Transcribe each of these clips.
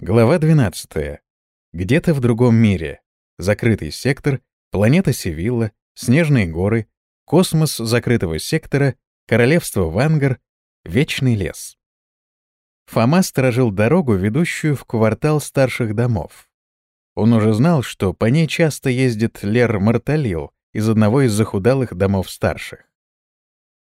Глава 12. Где-то в другом мире. Закрытый сектор, планета Севилла, снежные горы, космос закрытого сектора, королевство Вангар, вечный лес. Фома сторожил дорогу, ведущую в квартал старших домов. Он уже знал, что по ней часто ездит Лер Марталил из одного из захудалых домов старших.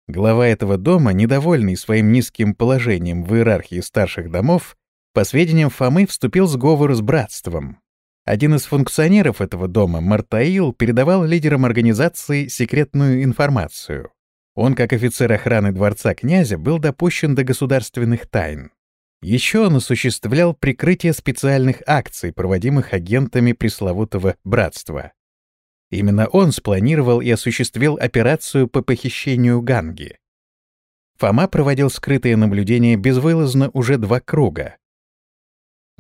Глава этого дома, недовольный своим низким положением в иерархии старших домов, по сведениям Фомы, вступил сговор с братством. Один из функционеров этого дома, Мартаил, передавал лидерам организации секретную информацию. Он, как офицер охраны дворца князя, был допущен до государственных тайн. Еще он осуществлял прикрытие специальных акций, проводимых агентами пресловутого братства. Именно он спланировал и осуществил операцию по похищению Ганги. Фома проводил скрытые наблюдения безвылазно уже два круга,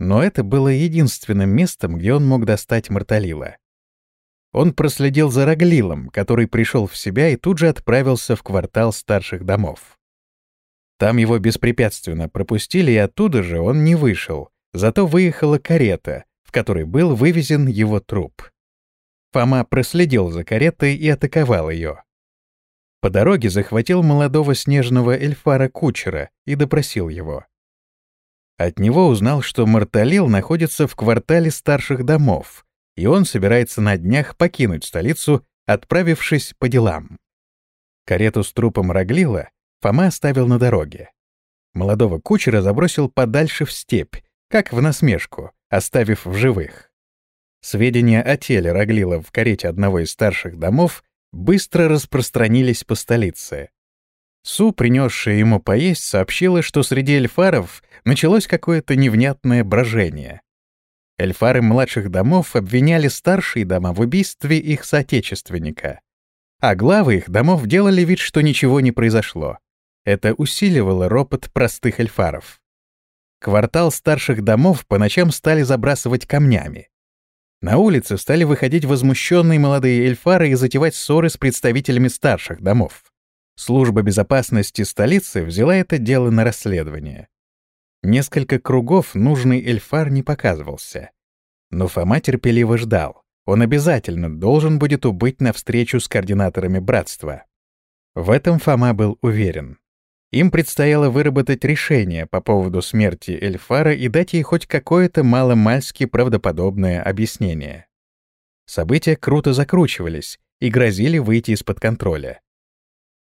но это было единственным местом, где он мог достать Марталила. Он проследил за Раглилом, который пришел в себя и тут же отправился в квартал старших домов. Там его беспрепятственно пропустили, и оттуда же он не вышел, зато выехала карета, в которой был вывезен его труп. Фома проследил за каретой и атаковал ее. По дороге захватил молодого снежного эльфара-кучера и допросил его. От него узнал, что Марталил находится в квартале старших домов, и он собирается на днях покинуть столицу, отправившись по делам. Карету с трупом Раглила Фома оставил на дороге. Молодого кучера забросил подальше в степь, как в насмешку, оставив в живых. Сведения о теле Раглила в карете одного из старших домов быстро распространились по столице. Су, принесшая ему поесть, сообщила, что среди эльфаров началось какое-то невнятное брожение. Эльфары младших домов обвиняли старшие дома в убийстве их соотечественника. А главы их домов делали вид, что ничего не произошло. Это усиливало ропот простых эльфаров. Квартал старших домов по ночам стали забрасывать камнями. На улице стали выходить возмущенные молодые эльфары и затевать ссоры с представителями старших домов. Служба безопасности столицы взяла это дело на расследование. Несколько кругов нужный Эльфар не показывался. Но Фома терпеливо ждал. Он обязательно должен будет убыть на встречу с координаторами братства. В этом Фома был уверен. Им предстояло выработать решение по поводу смерти Эльфара и дать ей хоть какое-то маломальски правдоподобное объяснение. События круто закручивались и грозили выйти из-под контроля.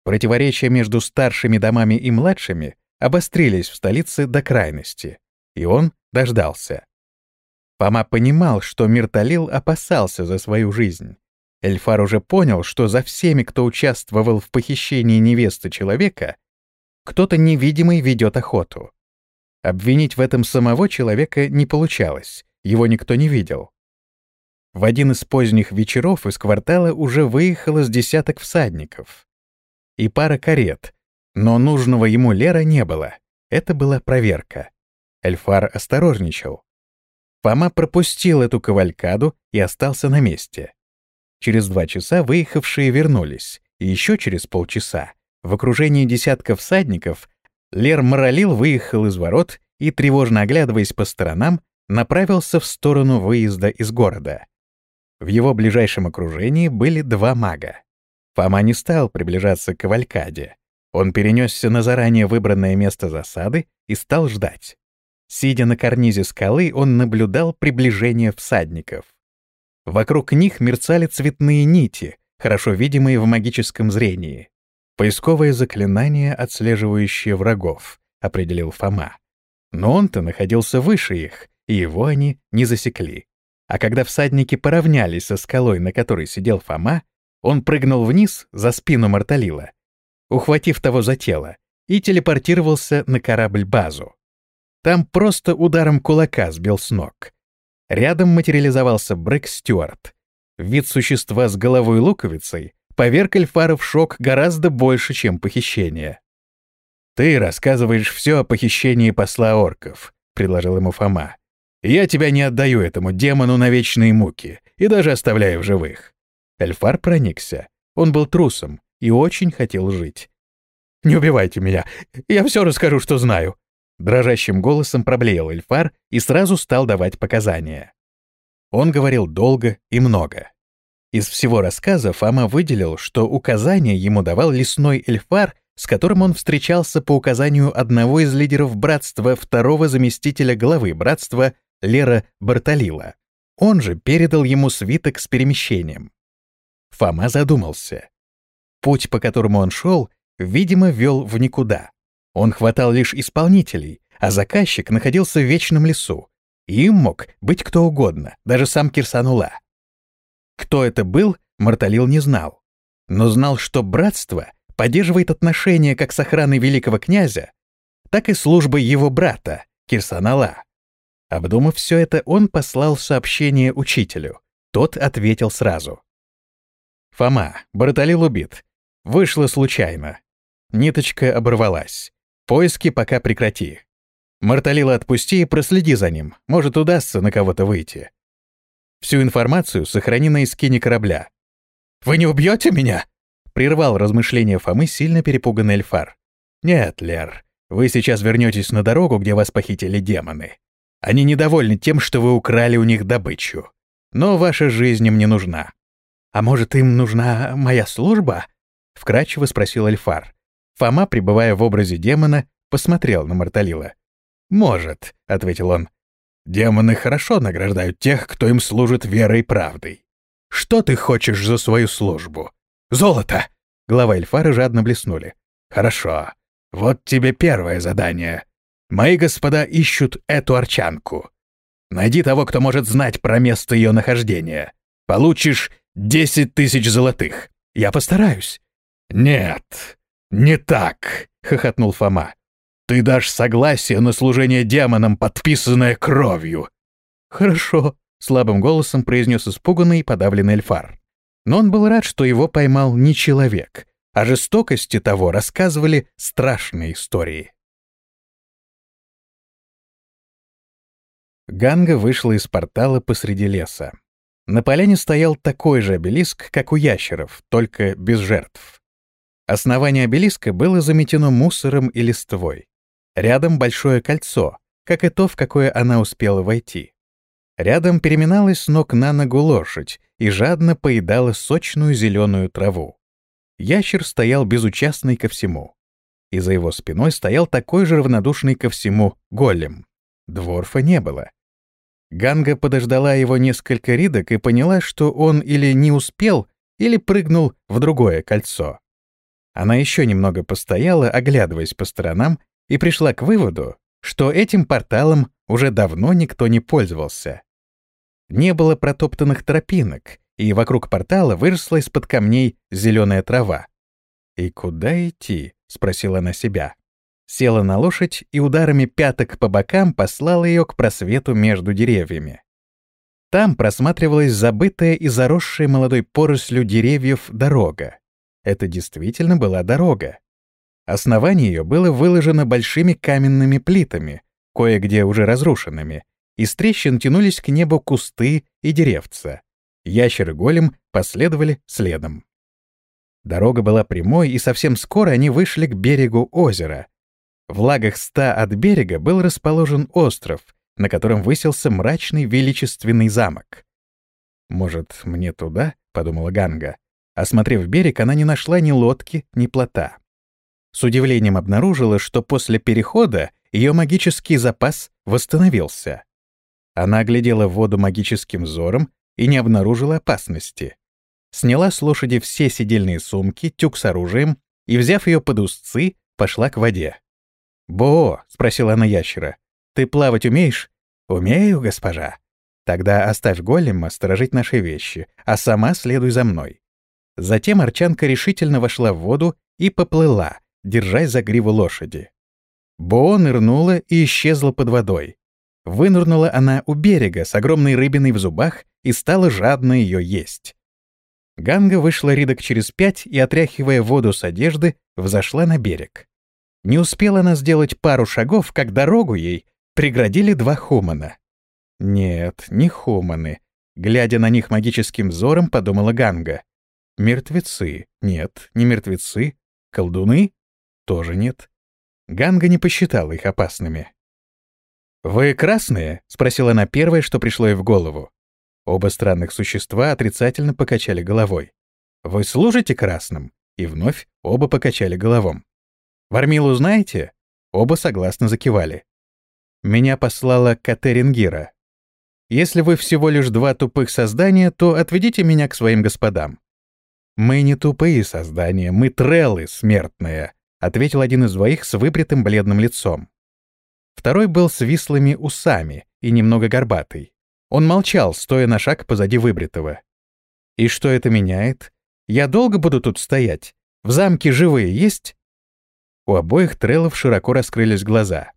Противоречия между старшими домами и младшими обострились в столице до крайности, и он дождался. Фома понимал, что Мирталил опасался за свою жизнь. Эльфар уже понял, что за всеми, кто участвовал в похищении невесты человека, кто-то невидимый ведет охоту. Обвинить в этом самого человека не получалось, его никто не видел. В один из поздних вечеров из квартала уже выехало с десяток всадников и пара карет, но нужного ему Лера не было. Это была проверка. Эльфар осторожничал. Фома пропустил эту кавалькаду и остался на месте. Через два часа выехавшие вернулись, и еще через полчаса, в окружении десятков всадников, Лер Моралил выехал из ворот и, тревожно оглядываясь по сторонам, направился в сторону выезда из города. В его ближайшем окружении были два мага. Фома не стал приближаться к кавалькаде. Он перенесся на заранее выбранное место засады и стал ждать. Сидя на карнизе скалы, он наблюдал приближение всадников. Вокруг них мерцали цветные нити, хорошо видимые в магическом зрении. «Поисковое заклинание, отслеживающее врагов», — определил Фома. Но он-то находился выше их, и его они не засекли. А когда всадники поравнялись со скалой, на которой сидел Фома, он прыгнул вниз за спину Марталила, ухватив того за тело, и телепортировался на корабль-базу. Там просто ударом кулака сбил с ног. Рядом материализовался Брэк Стюарт. Вид существа с головой луковицей поверг Эльфара в шок гораздо больше, чем похищение. «Ты рассказываешь все о похищении посла орков», — предложил ему Фома. «Я тебя не отдаю этому демону на вечные муки и даже оставляю в живых. Эльфар проникся. Он был трусом и очень хотел жить. «Не убивайте меня. Я все расскажу, что знаю». Дрожащим голосом проблеял Эльфар и сразу стал давать показания. Он говорил долго и много. Из всего рассказа Фома выделил, что указания ему давал лесной эльфар, с которым он встречался по указанию одного из лидеров братства, второго заместителя главы братства, Лера Бартолила. Он же передал ему свиток с перемещением. Фома задумался. Путь, по которому он шел, видимо, вел в никуда. Он хватал лишь исполнителей, а заказчик находился в вечном лесу. им мог быть кто угодно, даже сам Кирсанула. Кто это был, Марталил не знал. Но знал, что братство поддерживает отношения как с охраной великого князя, так и службой его брата, Кирсанала. Обдумав все это, он послал сообщение учителю. Тот ответил сразу. «Фома, Барталил убит. Вышло случайно. Ниточка оборвалась. Поиски пока прекрати. Марталила отпусти и проследи за ним. Может, удастся на кого-то выйти. Всю информацию сохрани на эскине корабля. «Вы не убьете меня?» — прервал размышления Фомы сильно перепуганный Эльфар. «Нет, Лер, вы сейчас вернетесь на дорогу, где вас похитили демоны. Они недовольны тем, что вы украли у них добычу. Но ваша жизнь им не нужна». «А может, им нужна моя служба?» — вкратчиво спросил Эльфар. Фома, пребывая в образе демона, посмотрел на Марталила. «Может», — ответил он. Демоны хорошо награждают тех, кто им служит верой и правдой. Что ты хочешь за свою службу? Золото!» Глава Эльфара жадно блеснули. «Хорошо. Вот тебе первое задание. Мои господа ищут эту арчанку. Найди того, кто может знать про место ее нахождения. Получишь десять тысяч золотых. Я постараюсь». «Нет, не так», — хохотнул Фома. Ты дашь согласие на служение демонам, подписанное кровью. Хорошо, слабым голосом произнес испуганный и подавленный Эльфар. Но он был рад, что его поймал не человек. О жестокости того рассказывали страшные истории. Ганга вышла из портала посреди леса. На поляне стоял такой же обелиск, как у ящеров, только без жертв. Основание обелиска было заметено мусором и листвой. Рядом большое кольцо, как и то, в какое она успела войти. Рядом переминалась ног на ногу лошадь и жадно поедала сочную зеленую траву. Ящер стоял безучастный ко всему. И за его спиной стоял такой же равнодушный ко всему голем. Дворфа не было. Ганга подождала его несколько ридок и поняла, что он или не успел, или прыгнул в другое кольцо. Она еще немного постояла, оглядываясь по сторонам и пришла к выводу, что этим порталом уже давно никто не пользовался. Не было протоптанных тропинок, и вокруг портала выросла из-под камней зеленая трава. «И куда идти?» — спросила она себя. Села на лошадь и ударами пяток по бокам послала ее к просвету между деревьями. Там просматривалась забытая и заросшая молодой порослью деревьев дорога. Это действительно была дорога. Основание ее было выложено большими каменными плитами, кое-где уже разрушенными. Из трещин тянулись к небу кусты и деревца. Ящер и голем последовали следом. Дорога была прямой, и совсем скоро они вышли к берегу озера. В лагах ста от берега был расположен остров, на котором высился мрачный величественный замок. «Может, мне туда?» — подумала Ганга. Осмотрев берег, она не нашла ни лодки, ни плота. С удивлением обнаружила, что после перехода ее магический запас восстановился. Она оглядела воду магическим взором и не обнаружила опасности. Сняла с лошади все сидельные сумки, тюк с оружием и, взяв ее под узцы, пошла к воде. «Бо!» — спросила она ящера. «Ты плавать умеешь?» «Умею, госпожа». «Тогда оставь голема сторожить наши вещи, а сама следуй за мной». Затем Арчанка решительно вошла в воду и поплыла, держась за гриву лошади. Бо нырнула и исчезла под водой. Вынырнула она у берега с огромной рыбиной в зубах и стала жадно ее есть. Ганга вышла ридок через пять и, отряхивая воду с одежды, взошла на берег. Не успела она сделать пару шагов, как дорогу ей преградили два хумана. Нет, не хуманы. Глядя на них магическим взором, подумала Ганга. Мертвецы. Нет, не мертвецы. Колдуны? Тоже нет. Ганга не посчитала их опасными. «Вы красные?» — спросила она первое, что пришло ей в голову. Оба странных существа отрицательно покачали головой. «Вы служите красным?» И вновь оба покачали головом. «Вармилу знаете?» Оба согласно закивали. «Меня послала Катерингира. Если вы всего лишь два тупых создания, то отведите меня к своим господам». «Мы не тупые создания, мы треллы смертные», — ответил один из двоих с выбритым бледным лицом. Второй был с вислыми усами и немного горбатый. Он молчал, стоя на шаг позади выбритого. «И что это меняет? Я долго буду тут стоять? В замке живые есть?» У обоих треллов широко раскрылись глаза.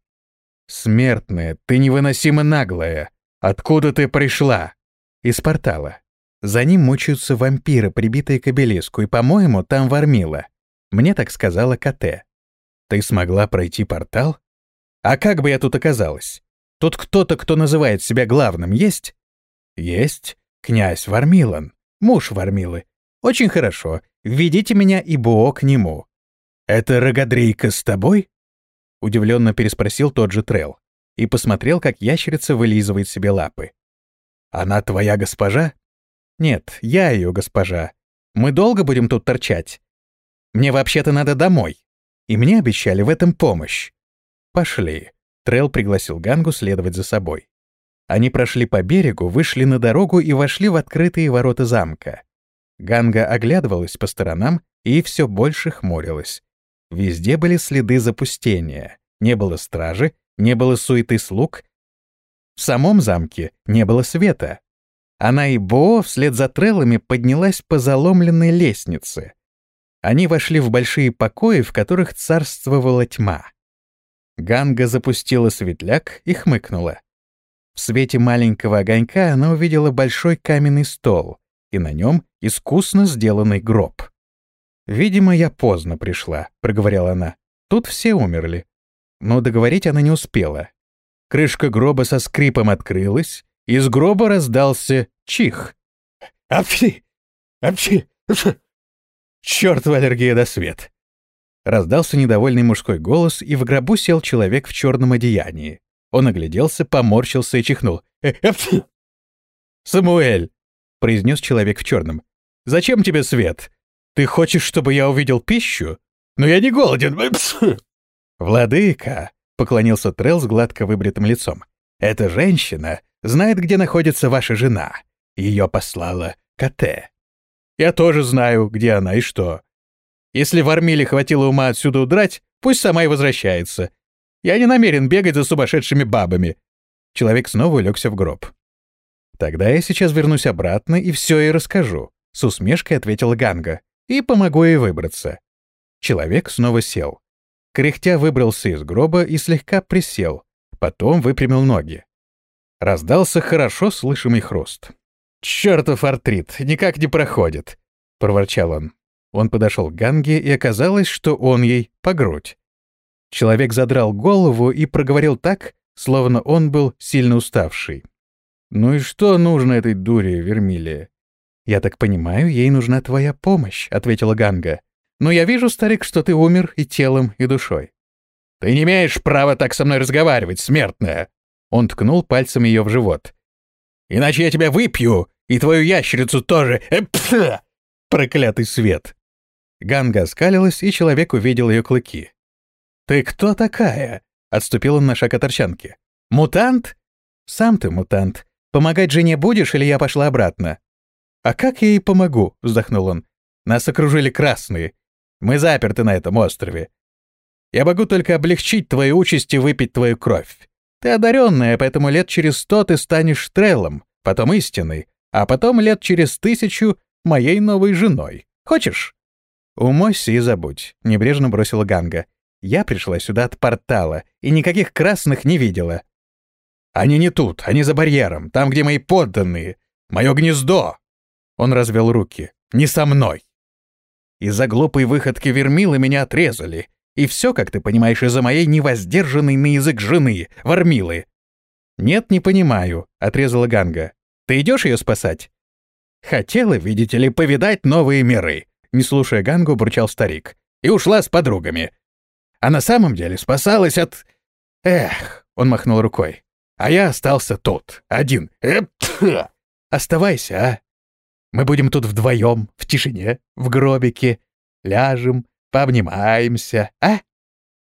«Смертная, ты невыносимо наглая! Откуда ты пришла?» «Из портала. За ним мучаются вампиры, прибитые к обелиску, и, по-моему, там вармила. Мне так сказала КТ. Ты смогла пройти портал? А как бы я тут оказалась? Тут кто-то, кто называет себя главным, есть? Есть. Князь Вармилан, муж Вармилы. Очень хорошо. Введите меня и Буо к нему. Это Рогадрейка с тобой? Удивленно переспросил тот же Трел и посмотрел, как ящерица вылизывает себе лапы. Она твоя госпожа? Нет, я ее госпожа. Мы долго будем тут торчать? Мне вообще-то надо домой. И мне обещали в этом помощь. Пошли. Трел пригласил Гангу следовать за собой. Они прошли по берегу, вышли на дорогу и вошли в открытые ворота замка. Ганга оглядывалась по сторонам и все больше хмурилась. Везде были следы запустения. Не было стражи, не было суеты слуг. В самом замке не было света. Она и Бо вслед за треллами поднялась по заломленной лестнице. Они вошли в большие покои, в которых царствовала тьма. Ганга запустила светляк и хмыкнула. В свете маленького огонька она увидела большой каменный стол, и на нем искусно сделанный гроб. «Видимо, я поздно пришла», — проговорила она. «Тут все умерли». Но договорить она не успела. Крышка гроба со скрипом открылась, из гроба раздался чих. «Апчи! Апчи! Чёртова аллергия до свет!» Раздался недовольный мужской голос, и в гробу сел человек в черном одеянии. Он огляделся, поморщился и чихнул. «Э, «Самуэль!» — произнес человек в черном. «Зачем тебе свет? Ты хочешь, чтобы я увидел пищу? Но я не голоден!» «Владыка!» — поклонился Трелл с гладко выбритым лицом. «Эта женщина знает, где находится ваша жена. Ее послала Кате. Я тоже знаю, где она и что. Если в Армиле хватило ума отсюда удрать, пусть сама и возвращается. Я не намерен бегать за сумасшедшими бабами». Человек снова улегся в гроб. «Тогда я сейчас вернусь обратно и все ей расскажу», — с усмешкой ответила Ганга, «и помогу ей выбраться». Человек снова сел. Кряхтя выбрался из гроба и слегка присел, потом выпрямил ноги. Раздался хорошо слышимый хруст. «Чёртов артрит, никак не проходит!» — проворчал он. Он подошел к Ганге, и оказалось, что он ей по грудь. Человек задрал голову и проговорил так, словно он был сильно уставший. «Ну и что нужно этой дуре, Вермилия?» «Я так понимаю, ей нужна твоя помощь», — ответила Ганга. «Но я вижу, старик, что ты умер и телом, и душой». «Ты не имеешь права так со мной разговаривать, смертная!» Он ткнул пальцем ее в живот. «Иначе я тебя выпью, и твою ящерицу тоже! Э, Проклятый свет!» Ганга оскалилась, и человек увидел ее клыки. «Ты кто такая?» — отступил он на шаг от торчанки. «Мутант?» «Сам ты мутант. Помогать жене будешь, или я пошла обратно?» «А как я ей помогу?» — вздохнул он. «Нас окружили красные. Мы заперты на этом острове. Я могу только облегчить твою участь и выпить твою кровь. Ты одаренная, поэтому лет через сто ты станешь Треллом, потом истинной, а потом лет через тысячу моей новой женой. Хочешь?» «Умойся и забудь», — небрежно бросила Ганга. «Я пришла сюда от портала и никаких красных не видела». «Они не тут, они за барьером, там, где мои подданные. Мое гнездо!» Он развел руки. «Не со мной!» Из-за глупой выходки Вермилы меня отрезали, и все, как ты понимаешь, из-за моей невоздержанной на язык жены, Вармилы. «Нет, не понимаю», — отрезала Ганга. «Ты идешь ее спасать?» «Хотела, видите ли, повидать новые миры», — не слушая Гангу, бурчал старик. «И ушла с подругами. а на самом деле спасалась от... Эх, он махнул рукой. А я остался тут, один. Оставайся, а? Мы будем тут вдвоем, в тишине, в гробике. Ляжем, пообнимаемся, а?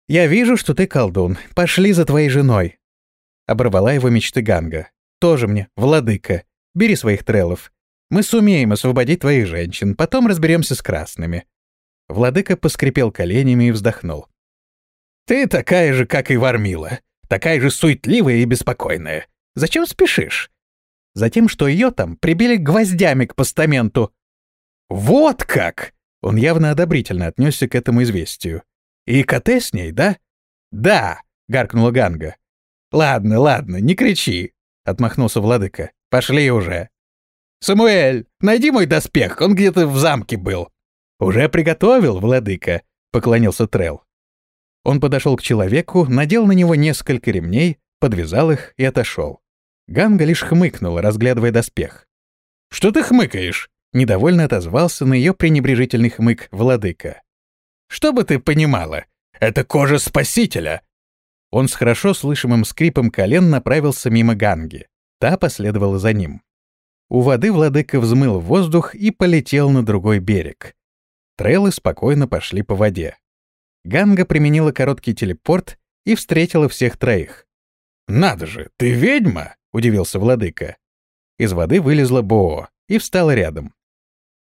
Я вижу, что ты колдун. Пошли за твоей женой. Оборвала его мечты Ганга. Тоже мне, владыка. Бери своих треллов. Мы сумеем освободить твоих женщин, потом разберемся с красными. Владыка поскрипел коленями и вздохнул. «Ты такая же, как и Вармила. Такая же суетливая и беспокойная. Зачем спешишь? Затем, что ее там прибили гвоздями к постаменту. Вот как! Он явно одобрительно отнесся к этому известию. И КТ с ней, да? Да, гаркнула Ганга. Ладно, ладно, не кричи, отмахнулся владыка. Пошли уже. Самуэль, найди мой доспех, он где-то в замке был. Уже приготовил, владыка, поклонился Трел. Он подошел к человеку, надел на него несколько ремней, подвязал их и отошел. Ганга лишь хмыкнула, разглядывая доспех. «Что ты хмыкаешь?» — недовольно отозвался на ее пренебрежительный хмык владыка. «Что бы ты понимала? Это кожа спасителя!» Он с хорошо слышимым скрипом колен направился мимо Ганги. Та последовала за ним. У воды владыка взмыл в воздух и полетел на другой берег. Трейлы спокойно пошли по воде. Ганга применила короткий телепорт и встретила всех троих. «Надо же, ты ведьма!» — удивился владыка. Из воды вылезла Боо и встала рядом.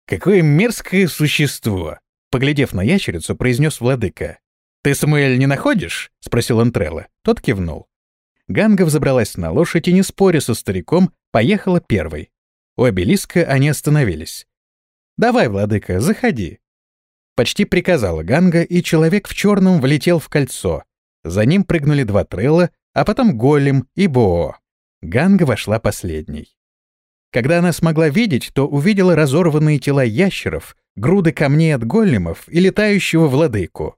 «Какое мерзкое существо!» — поглядев на ящерицу, произнес владыка. «Ты, Самуэль, не находишь?» — спросил Антрелла. Тот кивнул. Ганга взобралась на лошадь и, не споря со стариком, поехала первой. У обелиска они остановились. «Давай, владыка, заходи». Почти приказала Ганга, и человек в черном влетел в кольцо. За ним прыгнули два трелла, а потом голем и Боо. Ганга вошла последней. Когда она смогла видеть, то увидела разорванные тела ящеров, груды камней от големов и летающего владыку.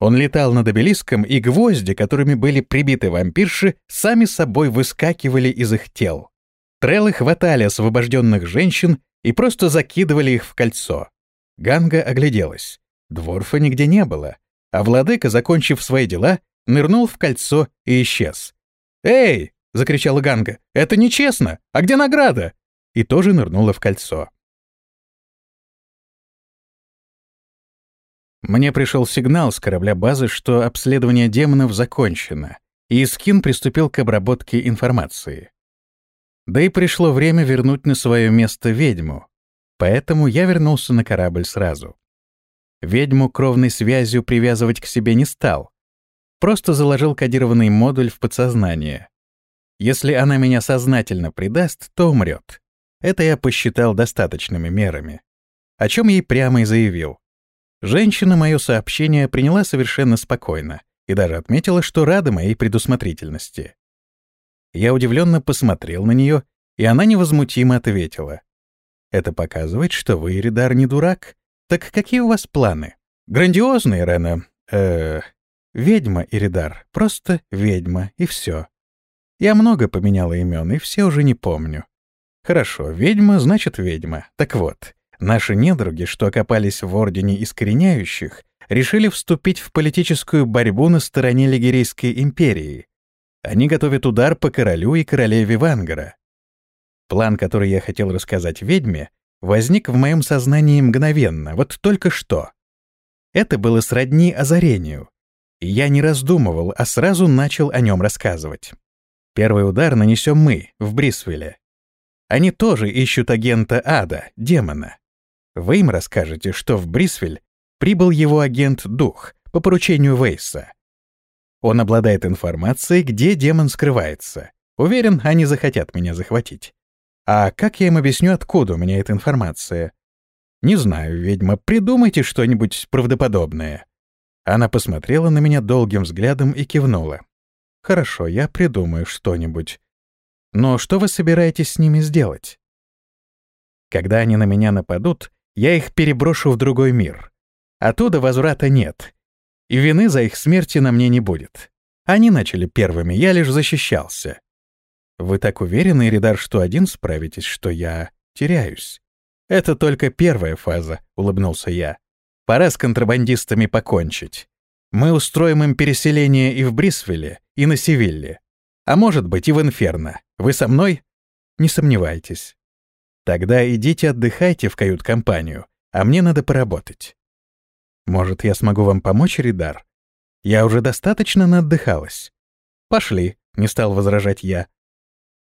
Он летал над обелиском, и гвозди, которыми были прибиты вампирши, сами собой выскакивали из их тел. Треллы хватали освобожденных женщин и просто закидывали их в кольцо. Ганга огляделась. Дворфа нигде не было, а владыка, закончив свои дела, нырнул в кольцо и исчез. «Эй!» — закричала Ганга. «Это нечестно! А где награда?» И тоже нырнула в кольцо. Мне пришел сигнал с корабля базы, что обследование демонов закончено, и Скин приступил к обработке информации. Да и пришло время вернуть на свое место ведьму, поэтому я вернулся на корабль сразу. Ведьму кровной связью привязывать к себе не стал, просто заложил кодированный модуль в подсознание. Если она меня сознательно предаст, то умрет. Это я посчитал достаточными мерами. О чем ей прямо и заявил. Женщина мое сообщение приняла совершенно спокойно и даже отметила, что рада моей предусмотрительности. Я удивленно посмотрел на нее, и она невозмутимо ответила. «Это показывает, что вы, Иридар, не дурак. Так какие у вас планы? Грандиозные, Рена. Э, Ведьма Иридар, просто ведьма, и все. Я много поменяла имен, и все уже не помню. Хорошо, ведьма значит ведьма. Так вот, наши недруги, что окопались в Ордене Искореняющих, решили вступить в политическую борьбу на стороне Лигерейской империи. Они готовят удар по королю и королеве Вангара. План, который я хотел рассказать ведьме, возник в моем сознании мгновенно, вот только что. Это было сродни озарению. Я не раздумывал, а сразу начал о нем рассказывать. Первый удар нанесем мы, в Брисвилле. Они тоже ищут агента Ада, демона. Вы им расскажете, что в Брисвель прибыл его агент-дух по поручению Вейса. Он обладает информацией, где демон скрывается. Уверен, они захотят меня захватить. А как я им объясню, откуда у меня эта информация? Не знаю, ведьма, придумайте что-нибудь правдоподобное. Она посмотрела на меня долгим взглядом и кивнула. «Хорошо, я придумаю что-нибудь. Но что вы собираетесь с ними сделать?» «Когда они на меня нападут, я их переброшу в другой мир. Оттуда возврата нет. И вины за их смерти на мне не будет. Они начали первыми, я лишь защищался. Вы так уверены, Иридар, что один справитесь, что я теряюсь?» «Это только первая фаза», — улыбнулся я. Пора с контрабандистами покончить. Мы устроим им переселение и в Брисвелле, и на Севилле. А может быть, и в Инферно. Вы со мной? Не сомневайтесь. Тогда идите отдыхайте в кают-компанию, а мне надо поработать. Может, я смогу вам помочь, Ридар? Я уже достаточно наотдыхалась. Пошли, не стал возражать я.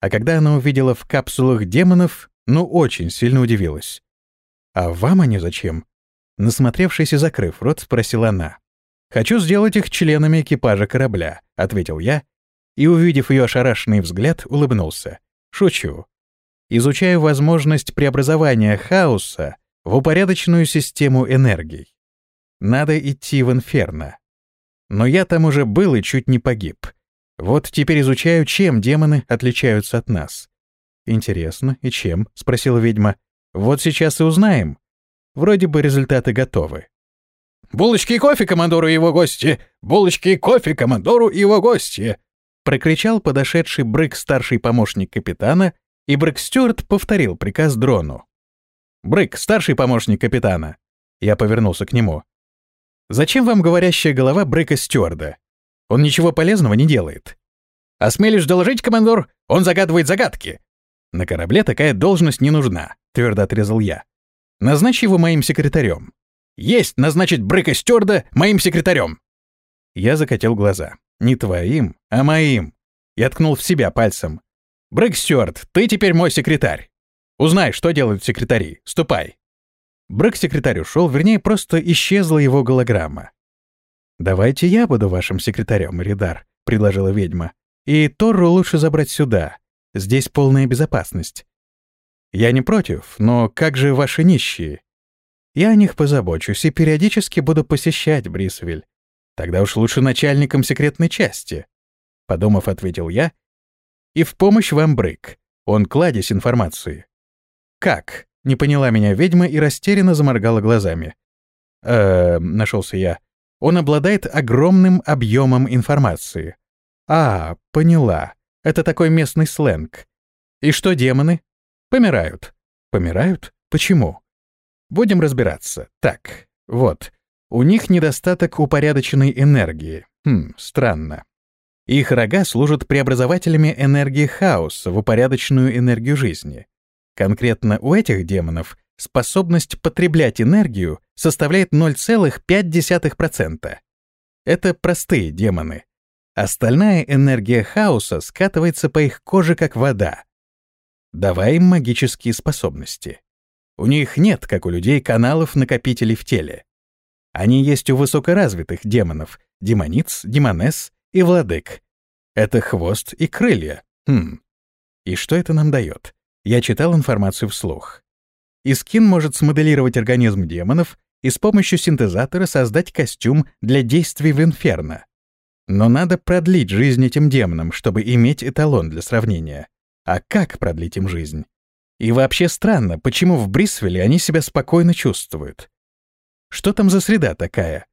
А когда она увидела в капсулах демонов, ну, очень сильно удивилась. «А вам они зачем?» Насмотревшись и закрыв рот, спросила она. «Хочу сделать их членами экипажа корабля», — ответил я, и, увидев ее ошарашенный взгляд, улыбнулся. «Шучу. Изучаю возможность преобразования хаоса в упорядоченную систему энергий. Надо идти в инферно. Но я там уже был и чуть не погиб. Вот теперь изучаю, чем демоны отличаются от нас. «Интересно, и чем?» — спросила ведьма. «Вот сейчас и узнаем. Вроде бы результаты готовы». «Булочки и кофе командору и его гости! Булочки и кофе командору и его гости!» Прокричал подошедший Брык старший помощник капитана, и Брык Стюарт повторил приказ дрону. «Брык, старший помощник капитана!» Я повернулся к нему. «Зачем вам говорящая голова Брыка Стюарда? Он ничего полезного не делает». «Осмелюсь доложить, командор, он загадывает загадки. «На корабле такая должность не нужна», — твердо отрезал я. «Назначь его моим секретарем». «Есть назначить Брыка Стюарда моим секретарем!» Я закатил глаза. «Не твоим, а моим». Я ткнул в себя пальцем. «Брэк Стюарт, ты теперь мой секретарь. Узнай, что делают секретари. Ступай». Брэк-секретарь ушел, вернее, просто исчезла его голограмма. «Давайте я буду вашим секретарем, Ридар», — предложила ведьма. «И Торру лучше забрать сюда. Здесь полная безопасность. Я не против, но как же ваши нищие? Я о них позабочусь и периодически буду посещать Брисвель. Тогда уж лучше начальником секретной части. Подумав, ответил я. И в помощь вам Брык. Он кладезь информации. Как? Не поняла меня ведьма и растерянно заморгала глазами. э нашелся я. Он обладает огромным объемом информации. А, поняла. Это такой местный сленг. И что демоны? Помирают. Помирают? Почему? Будем разбираться. Так, вот. У них недостаток упорядоченной энергии. Хм, странно. Их рога служат преобразователями энергии хаоса в упорядоченную энергию жизни. Конкретно у этих демонов способность потреблять энергию составляет 0,5%. Это простые демоны. Остальная энергия хаоса скатывается по их коже как вода. Давай им магические способности. У них нет, как у людей, каналов-накопителей в теле. Они есть у высокоразвитых демонов, демониц, демонесс и владык. Это хвост и крылья. Хм. И что это нам дает? Я читал информацию вслух. Искин может смоделировать организм демонов и с помощью синтезатора создать костюм для действий в инферно. Но надо продлить жизнь этим демонам, чтобы иметь эталон для сравнения. А как продлить им жизнь? И вообще странно, почему в Брисвеле они себя спокойно чувствуют. Что там за среда такая?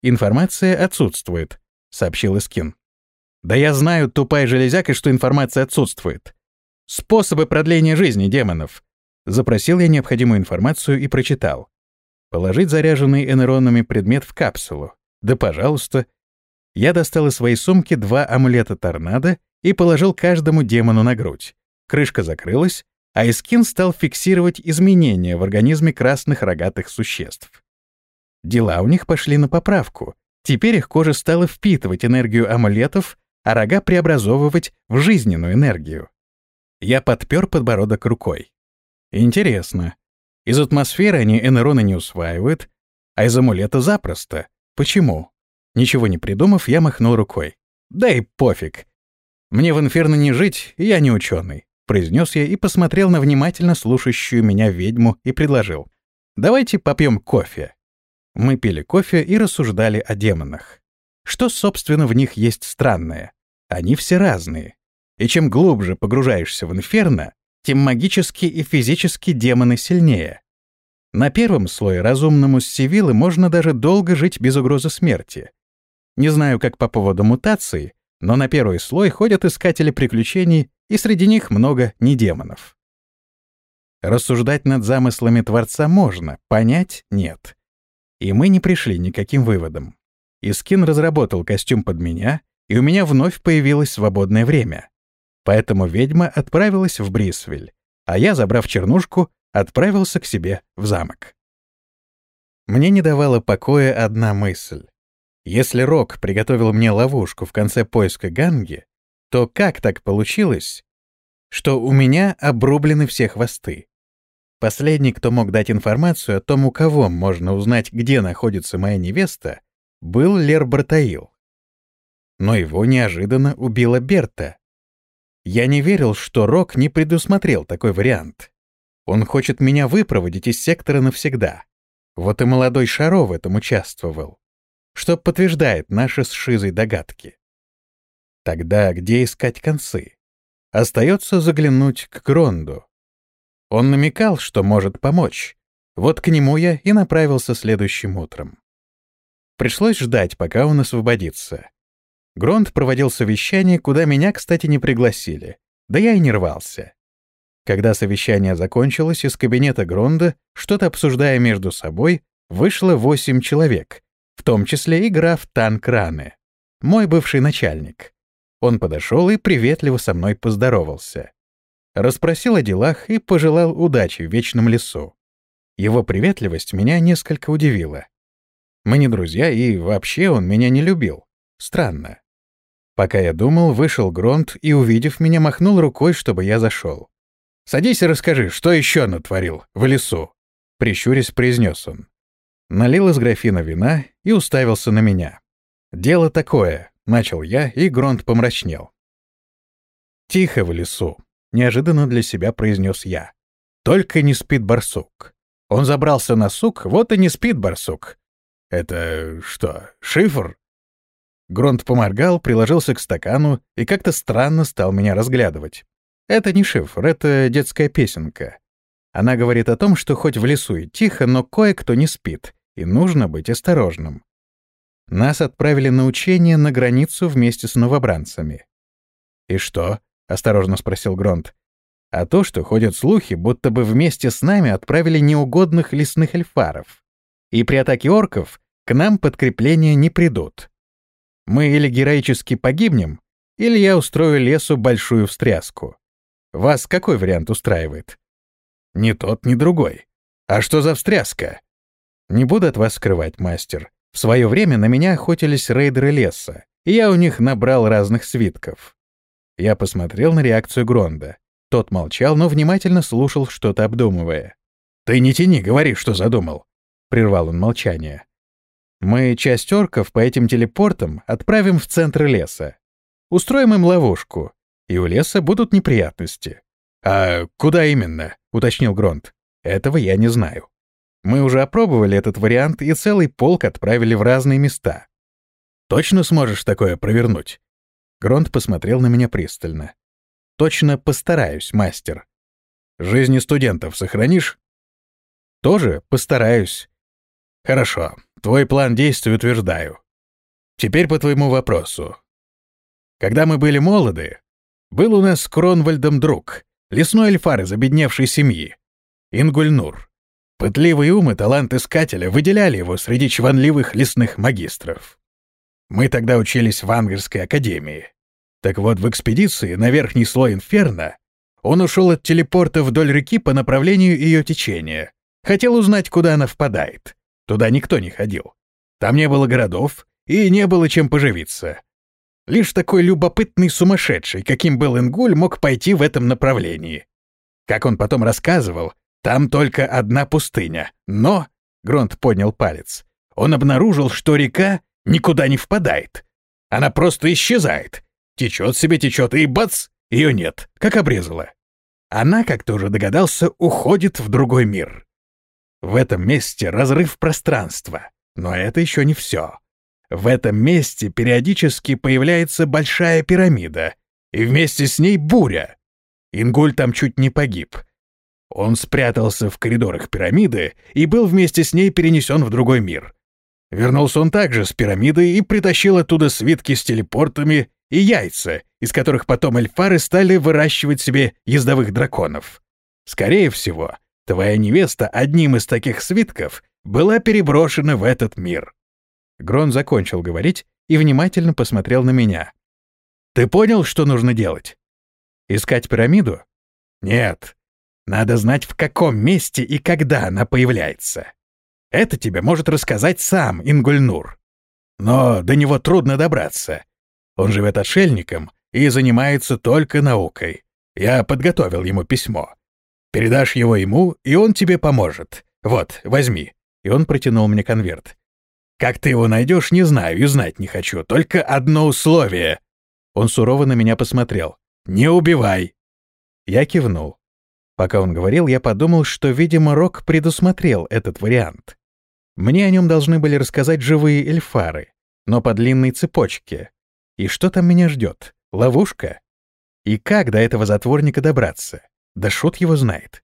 Информация отсутствует, сообщил Искин. Да я знаю, тупая железяка, что информация отсутствует. Способы продления жизни демонов. Запросил я необходимую информацию и прочитал. Положить заряженный энеронами предмет в капсулу. Да, пожалуйста, я достал из своей сумки два амулета торнадо и положил каждому демону на грудь. Крышка закрылась, а Искин стал фиксировать изменения в организме красных рогатых существ. Дела у них пошли на поправку. Теперь их кожа стала впитывать энергию амулетов, а рога преобразовывать в жизненную энергию. Я подпер подбородок рукой. Интересно. Из атмосферы они энероны не усваивают, а из амулета запросто. Почему? Ничего не придумав, я махнул рукой. «Да и пофиг. Мне в инферно не жить, я не ученый», — произнес я и посмотрел на внимательно слушающую меня ведьму и предложил. «Давайте попьем кофе». Мы пили кофе и рассуждали о демонах. Что, собственно, в них есть странное? Они все разные. И чем глубже погружаешься в инферно, тем магически и физически демоны сильнее. На первом слое разумному с Сивилы можно даже долго жить без угрозы смерти. Не знаю, как по поводу мутации, но на первый слой ходят искатели приключений, и среди них много недемонов. Рассуждать над замыслами Творца можно, понять — нет. И мы не пришли никаким выводом. Искин разработал костюм под меня, и у меня вновь появилось свободное время. Поэтому ведьма отправилась в Брисвель, а я, забрав чернушку, отправился к себе в замок. Мне не давала покоя одна мысль. Если Рок приготовил мне ловушку в конце поиска Ганги, то как так получилось, что у меня обрублены все хвосты? Последний, кто мог дать информацию о том, у кого можно узнать, где находится моя невеста, был Лер Бартаил. Но его неожиданно убила Берта. Я не верил, что Рок не предусмотрел такой вариант. Он хочет меня выпроводить из сектора навсегда. Вот и молодой Шаро в этом участвовал, что подтверждает наши с Шизой догадки. Тогда где искать концы? Остается заглянуть к Гронду. Он намекал, что может помочь. Вот к нему я и направился следующим утром. Пришлось ждать, пока он освободится. Гронд проводил совещание, куда меня, кстати, не пригласили. Да я и не рвался. Когда совещание закончилось, из кабинета Гронда, что-то обсуждая между собой, вышло восемь человек, в том числе и граф Танкраны, мой бывший начальник. Он подошел и приветливо со мной поздоровался. Расспросил о делах и пожелал удачи в вечном лесу. Его приветливость меня несколько удивила. Мы не друзья, и вообще он меня не любил. Странно. Пока я думал, вышел Гронт и, увидев меня, махнул рукой, чтобы я зашел. «Садись и расскажи, что еще натворил в лесу?» Прищурясь, произнес он. Налил из графина вина и уставился на меня. «Дело такое», — начал я, и Гронт помрачнел. «Тихо в лесу», — неожиданно для себя произнес я. «Только не спит барсук. Он забрался на сук, вот и не спит барсук». «Это что, шифр?» Гронт поморгал, приложился к стакану и как-то странно стал меня разглядывать. Это не шифр, это детская песенка. Она говорит о том, что хоть в лесу и тихо, но кое-кто не спит, и нужно быть осторожным. Нас отправили на учение на границу вместе с новобранцами. «И что?» — осторожно спросил Гронт. «А то, что ходят слухи, будто бы вместе с нами отправили неугодных лесных эльфаров. И при атаке орков к нам подкрепления не придут. Мы или героически погибнем, или я устрою лесу большую встряску. Вас какой вариант устраивает? Ни тот, ни другой. А что за встряска? Не буду от вас скрывать, мастер. В свое время на меня охотились рейдеры леса, и я у них набрал разных свитков. Я посмотрел на реакцию Гронда. Тот молчал, но внимательно слушал, что-то обдумывая. «Ты не тяни, говори, что задумал», — прервал он молчание. «Мы часть орков по этим телепортам отправим в центр леса. Устроим им ловушку, и у леса будут неприятности. «А куда именно?» — уточнил Гронт. «Этого я не знаю. Мы уже опробовали этот вариант и целый полк отправили в разные места. Точно сможешь такое провернуть?» Гронт посмотрел на меня пристально. «Точно постараюсь, мастер. Жизни студентов сохранишь?» «Тоже постараюсь». «Хорошо. Твой план действий утверждаю. Теперь по твоему вопросу. Когда мы были молоды, был у нас с Кронвальдом друг, лесной эльфар из обедневшей семьи, Ингульнур. Пытливый ум и талант искателя выделяли его среди чванливых лесных магистров. Мы тогда учились в Ангерской академии. Так вот, в экспедиции на верхний слой Инферно он ушел от телепорта вдоль реки по направлению ее течения. Хотел узнать, куда она впадает. Туда никто не ходил. Там не было городов и не было чем поживиться. Лишь такой любопытный сумасшедший, каким был Ингуль, мог пойти в этом направлении. Как он потом рассказывал, там только одна пустыня. Но, — Гронт поднял палец, — он обнаружил, что река никуда не впадает. Она просто исчезает. Течет себе, течет, и бац, ее нет, как обрезала. Она, как ты уже догадался, уходит в другой мир. В этом месте разрыв пространства. Но это еще не все. В этом месте периодически появляется большая пирамида, и вместе с ней буря. Ингуль там чуть не погиб. Он спрятался в коридорах пирамиды и был вместе с ней перенесен в другой мир. Вернулся он также с пирамидой и притащил оттуда свитки с телепортами и яйца, из которых потом эльфары стали выращивать себе ездовых драконов. Скорее всего, твоя невеста одним из таких свитков была переброшена в этот мир. Грон закончил говорить и внимательно посмотрел на меня. «Ты понял, что нужно делать? Искать пирамиду? Нет. Надо знать, в каком месте и когда она появляется. Это тебе может рассказать сам Ингульнур. Но до него трудно добраться. Он живет отшельником и занимается только наукой. Я подготовил ему письмо. Передашь его ему, и он тебе поможет. Вот, возьми». И он протянул мне конверт. «Как ты его найдешь, не знаю и знать не хочу. Только одно условие». Он сурово на меня посмотрел. «Не убивай!» Я кивнул. Пока он говорил, я подумал, что, видимо, Рок предусмотрел этот вариант. Мне о нем должны были рассказать живые эльфары, но по длинной цепочке. И что там меня ждет? Ловушка? И как до этого затворника добраться? Да шут его знает.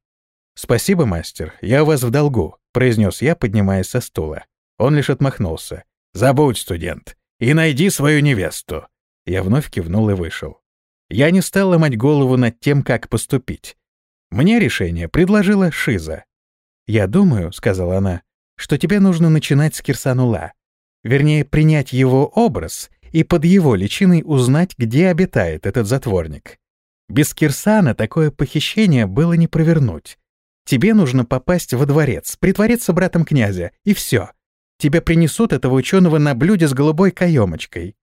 «Спасибо, мастер, я у вас в долгу», — произнес я, поднимаясь со стула. Он лишь отмахнулся. «Забудь, студент, и найди свою невесту». Я вновь кивнул и вышел. Я не стал ломать голову над тем, как поступить. Мне решение предложила Шиза. «Я думаю», — сказала она, — «что тебе нужно начинать с Кирсанула. Вернее, принять его образ и под его личиной узнать, где обитает этот затворник. Без Кирсана такое похищение было не провернуть. Тебе нужно попасть во дворец, притвориться братом князя, и все. Тебе принесут этого ученого на блюде с голубой каемочкой.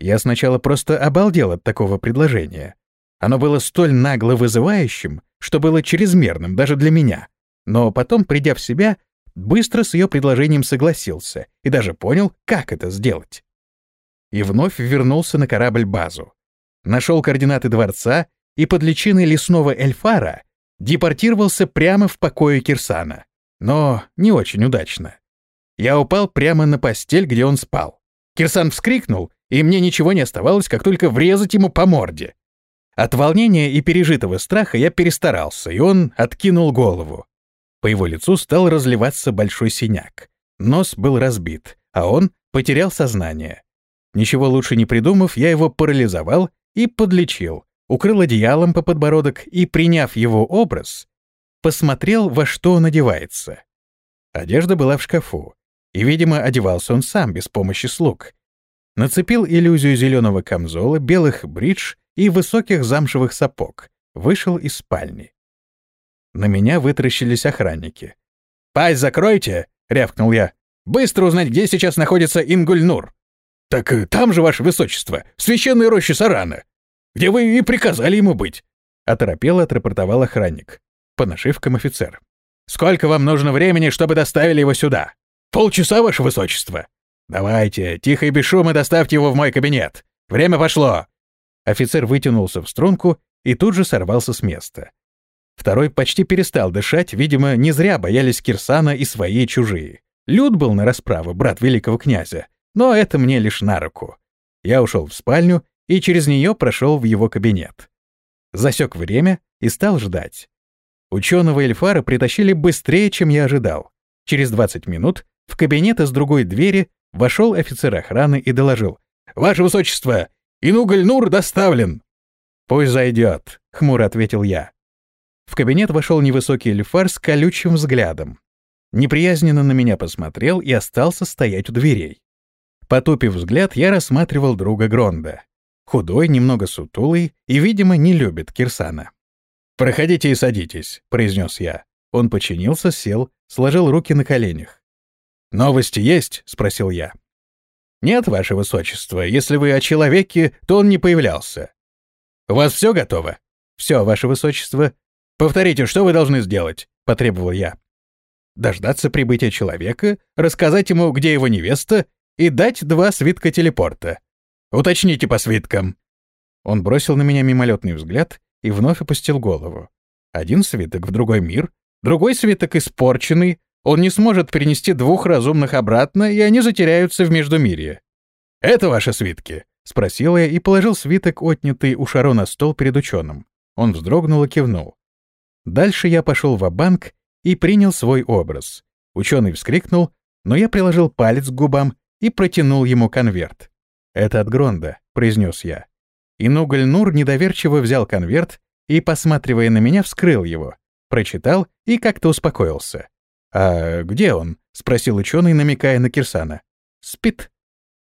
Я сначала просто обалдел от такого предложения. Оно было столь нагло вызывающим, что было чрезмерным даже для меня. Но потом, придя в себя, быстро с ее предложением согласился и даже понял, как это сделать. И вновь вернулся на корабль-базу нашел координаты дворца и под личиной лесного эльфара депортировался прямо в покое Кирсана. Но не очень удачно. Я упал прямо на постель, где он спал. Кирсан вскрикнул, и мне ничего не оставалось, как только врезать ему по морде. От волнения и пережитого страха я перестарался, и он откинул голову. По его лицу стал разливаться большой синяк. Нос был разбит, а он потерял сознание. Ничего лучше не придумав, я его парализовал и подлечил, укрыл одеялом по подбородок и, приняв его образ, посмотрел, во что он одевается. Одежда была в шкафу, и, видимо, одевался он сам, без помощи слуг. Нацепил иллюзию зеленого камзола, белых бридж и высоких замшевых сапог, вышел из спальни. На меня вытаращились охранники. «Пасть закройте!» — рявкнул я. «Быстро узнать, где сейчас находится Ингульнур!» «Так э, там же, ваше высочество, в священной роще Сарана, где вы и приказали ему быть!» Оторопело отрапортовал охранник. По нашивкам офицер. «Сколько вам нужно времени, чтобы доставили его сюда?» «Полчаса, ваше высочество!» «Давайте, тихо и без шума доставьте его в мой кабинет. Время пошло!» Офицер вытянулся в струнку и тут же сорвался с места. Второй почти перестал дышать, видимо, не зря боялись Кирсана и свои чужие. Люд был на расправу, брат великого князя, но это мне лишь на руку. Я ушел в спальню и через нее прошел в его кабинет. Засек время и стал ждать. Ученого Эльфара притащили быстрее, чем я ожидал. Через 20 минут в кабинет из другой двери вошел офицер охраны и доложил. «Ваше высочество, Инуголь-Нур доставлен!» «Пусть зайдет», — хмуро ответил я. В кабинет вошел невысокий эльфар с колючим взглядом. Неприязненно на меня посмотрел и остался стоять у дверей. Потупив взгляд, я рассматривал друга Гронда. Худой, немного сутулый и, видимо, не любит Кирсана. «Проходите и садитесь», — произнес я. Он подчинился, сел, сложил руки на коленях. «Новости есть?» — спросил я. «Нет, ваше высочество. Если вы о человеке, то он не появлялся. У вас все готово?» «Все, ваше высочество. Повторите, что вы должны сделать?» — потребовал я. «Дождаться прибытия человека, рассказать ему, где его невеста, и дать два свитка телепорта. Уточните по свиткам». Он бросил на меня мимолетный взгляд и вновь опустил голову. Один свиток в другой мир, другой свиток испорченный, он не сможет перенести двух разумных обратно, и они затеряются в Междумирье. «Это ваши свитки?» — спросил я и положил свиток, отнятый у Шаро на стол перед ученым. Он вздрогнул и кивнул. Дальше я пошел в банк и принял свой образ. Ученый вскрикнул, но я приложил палец к губам и протянул ему конверт. «Это от Гронда», — произнес я. И Нугаль-Нур недоверчиво взял конверт и, посматривая на меня, вскрыл его, прочитал и как-то успокоился. «А где он?» — спросил ученый, намекая на Кирсана. спит».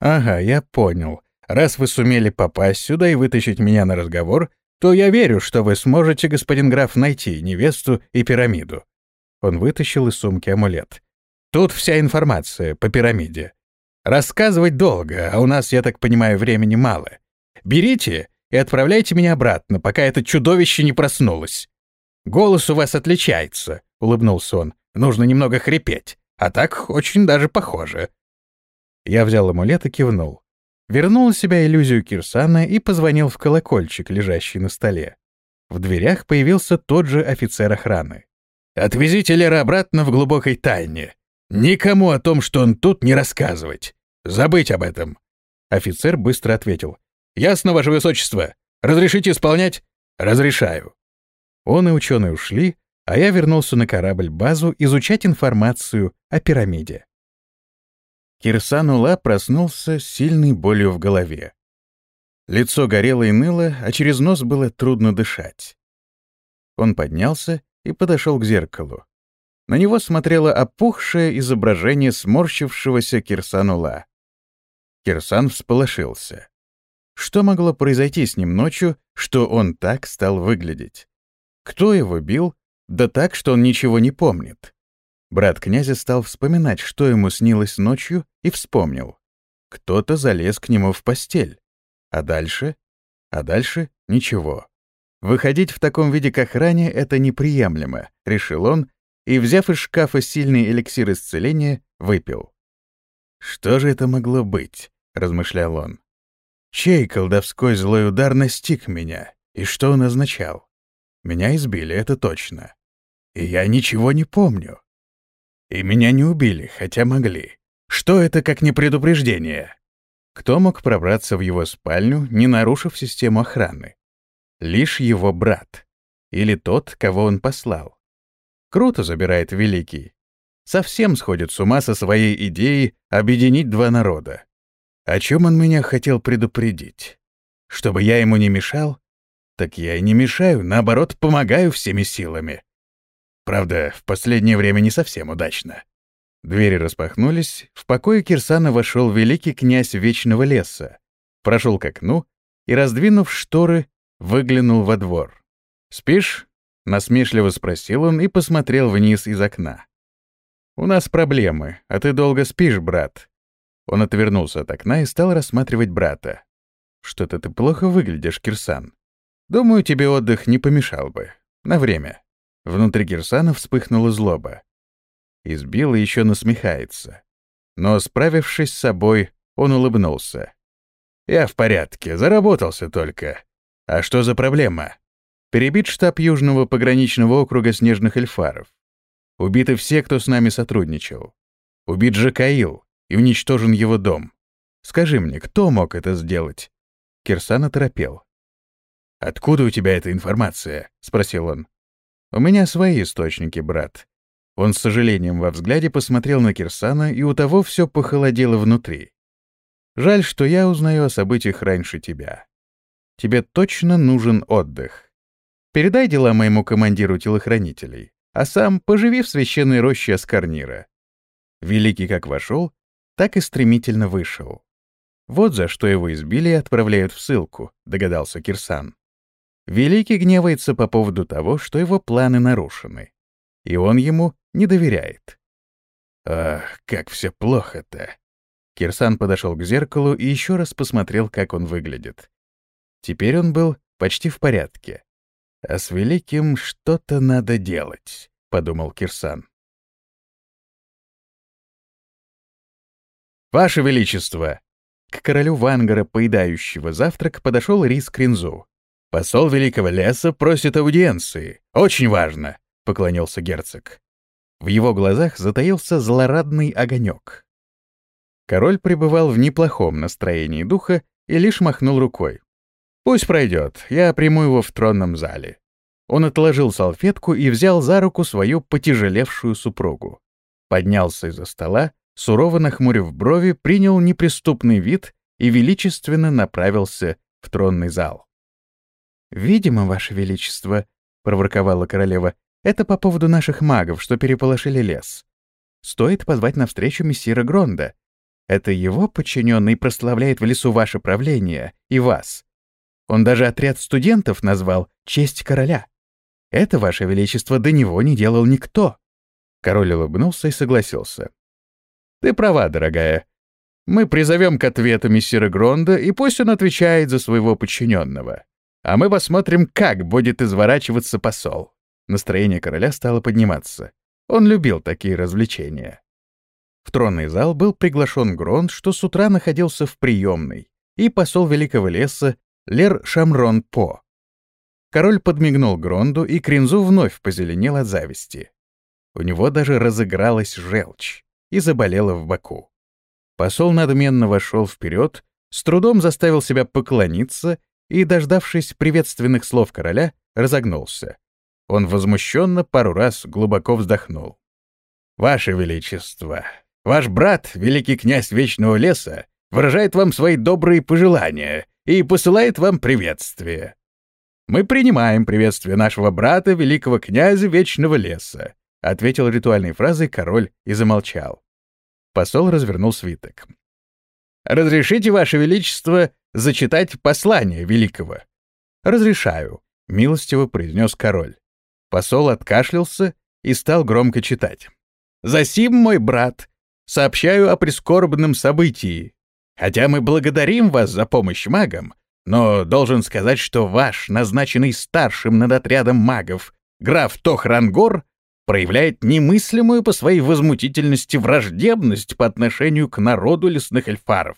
«Ага, я понял. Раз вы сумели попасть сюда и вытащить меня на разговор, то я верю, что вы сможете, господин граф, найти невесту и пирамиду». Он вытащил из сумки амулет. «Тут вся информация по пирамиде. Рассказывать долго, а у нас, я так понимаю, времени мало. Берите и отправляйте меня обратно, пока это чудовище не проснулось. Голос у вас отличается, — улыбнулся он. Нужно немного хрипеть, а так очень даже похоже. Я взял амулет и кивнул. Вернул в себя иллюзию Кирсана и позвонил в колокольчик, лежащий на столе. В дверях появился тот же офицер охраны. «Отвезите Лера обратно в глубокой тайне. Никому о том, что он тут, не рассказывать. Забыть об этом». Офицер быстро ответил. «Ясно, Ваше Высочество. Разрешите исполнять?» «Разрешаю». Он и ученый ушли, а я вернулся на корабль-базу изучать информацию о пирамиде. Кирсан Ула проснулся с сильной болью в голове. Лицо горело и ныло, а через нос было трудно дышать. Он поднялся и подошел к зеркалу. На него смотрело опухшее изображение сморщившегося Кирсанула. Кирсан всполошился. Что могло произойти с ним ночью, что он так стал выглядеть? Кто его бил? Да так, что он ничего не помнит. Брат князя стал вспоминать, что ему снилось ночью, и вспомнил. Кто-то залез к нему в постель. А дальше? А дальше — ничего. Выходить в таком виде к охране — это неприемлемо, решил он, и, взяв из шкафа сильный эликсир исцеления, выпил. «Что же это могло быть?» — размышлял он. Чей колдовской злой удар настиг меня? И что он означал? Меня избили, это точно. И я ничего не помню. И меня не убили, хотя могли. Что это, как не предупреждение? Кто мог пробраться в его спальню, не нарушив систему охраны? Лишь его брат. Или тот, кого он послал. Круто забирает Великий. Совсем сходит с ума со своей идеей объединить два народа. О чем он меня хотел предупредить? Чтобы я ему не мешал? Так я и не мешаю, наоборот, помогаю всеми силами. Правда, в последнее время не совсем удачно. Двери распахнулись, в покое Кирсана вошел великий князь Вечного леса, прошел к окну и, раздвинув шторы, выглянул во двор. «Спишь?» — насмешливо спросил он и посмотрел вниз из окна. «У нас проблемы, а ты долго спишь, брат», он отвернулся от окна и стал рассматривать брата. «Что-то ты плохо выглядишь, Кирсан. Думаю, тебе отдых не помешал бы. На время». Внутри Кирсана вспыхнула злоба. Избил и еще насмехается. Но, справившись с собой, он улыбнулся. «Я в порядке, заработался только. А что за проблема?» Перебит штаб Южного пограничного округа снежных эльфаров. Убиты все, кто с нами сотрудничал. Убит Жакаил, и уничтожен его дом. Скажи мне, кто мог это сделать?» Кирсан оторопел. «Откуда у тебя эта информация?» — спросил он. «У меня свои источники, брат». Он с сожалением во взгляде посмотрел на Кирсана, и у того все похолодело внутри. «Жаль, что я узнаю о событиях раньше тебя. Тебе точно нужен отдых. Передай дела моему командиру телохранителей, а сам поживи в священной роще Аскарнира». Великий как вошел, так и стремительно вышел. Вот за что его избили и отправляют в ссылку, догадался Кирсан. Великий гневается по поводу того, что его планы нарушены. И он ему не доверяет. Ах, как все плохо-то. Кирсан подошел к зеркалу и еще раз посмотрел, как он выглядит. Теперь он был почти в порядке. А с Великим что-то надо делать, подумал Кирсан. «Ваше Величество!» К королю Вангара, поедающего завтрак, подошел Рис Кринзу. «Посол Великого Леса просит аудиенции. Очень важно!» — поклонился герцог. В его глазах затаился злорадный огонек. Король пребывал в неплохом настроении духа и лишь махнул рукой. «Пусть пройдет, я приму его в тронном зале». Он отложил салфетку и взял за руку свою потяжелевшую супругу. Поднялся из-за стола, сурово нахмурив брови, принял неприступный вид и величественно направился в тронный зал. «Видимо, Ваше Величество», — проворковала королева, — «это по поводу наших магов, что переполошили лес. Стоит позвать навстречу мессира Гронда. Это его подчиненный прославляет в лесу ваше правление и вас. Он даже отряд студентов назвал «Честь короля». Это, ваше величество, до него не делал никто. Король улыбнулся и согласился. Ты права, дорогая. Мы призовем к ответу мессира Гронда, и пусть он отвечает за своего подчиненного. А мы посмотрим, как будет изворачиваться посол. Настроение короля стало подниматься. Он любил такие развлечения. В тронный зал был приглашен Гронд, что с утра находился в приемной, и посол Великого леса Лер Шамрон По. Король подмигнул Гронду, и Кринзу вновь позеленел от зависти. У него даже разыгралась желчь и заболела в боку. Посол надменно вошел вперед, с трудом заставил себя поклониться и, дождавшись приветственных слов короля, разогнулся. Он возмущенно пару раз глубоко вздохнул. «Ваше Величество, ваш брат, великий князь Вечного Леса, выражает вам свои добрые пожелания и посылает вам приветствие. Мы принимаем приветствие нашего брата, великого князя Вечного Леса», ответил ритуальной фразой король и замолчал. Посол развернул свиток. «Разрешите, Ваше Величество, зачитать послание великого?» «Разрешаю», — милостиво произнес король. Посол откашлялся и стал громко читать. «Засим, мой брат, сообщаю о прискорбном событии. Хотя мы благодарим вас за помощь магам, но должен сказать, что ваш, назначенный старшим над отрядом магов, граф Тохрангор, проявляет немыслимую по своей возмутительности враждебность по отношению к народу лесных эльфаров.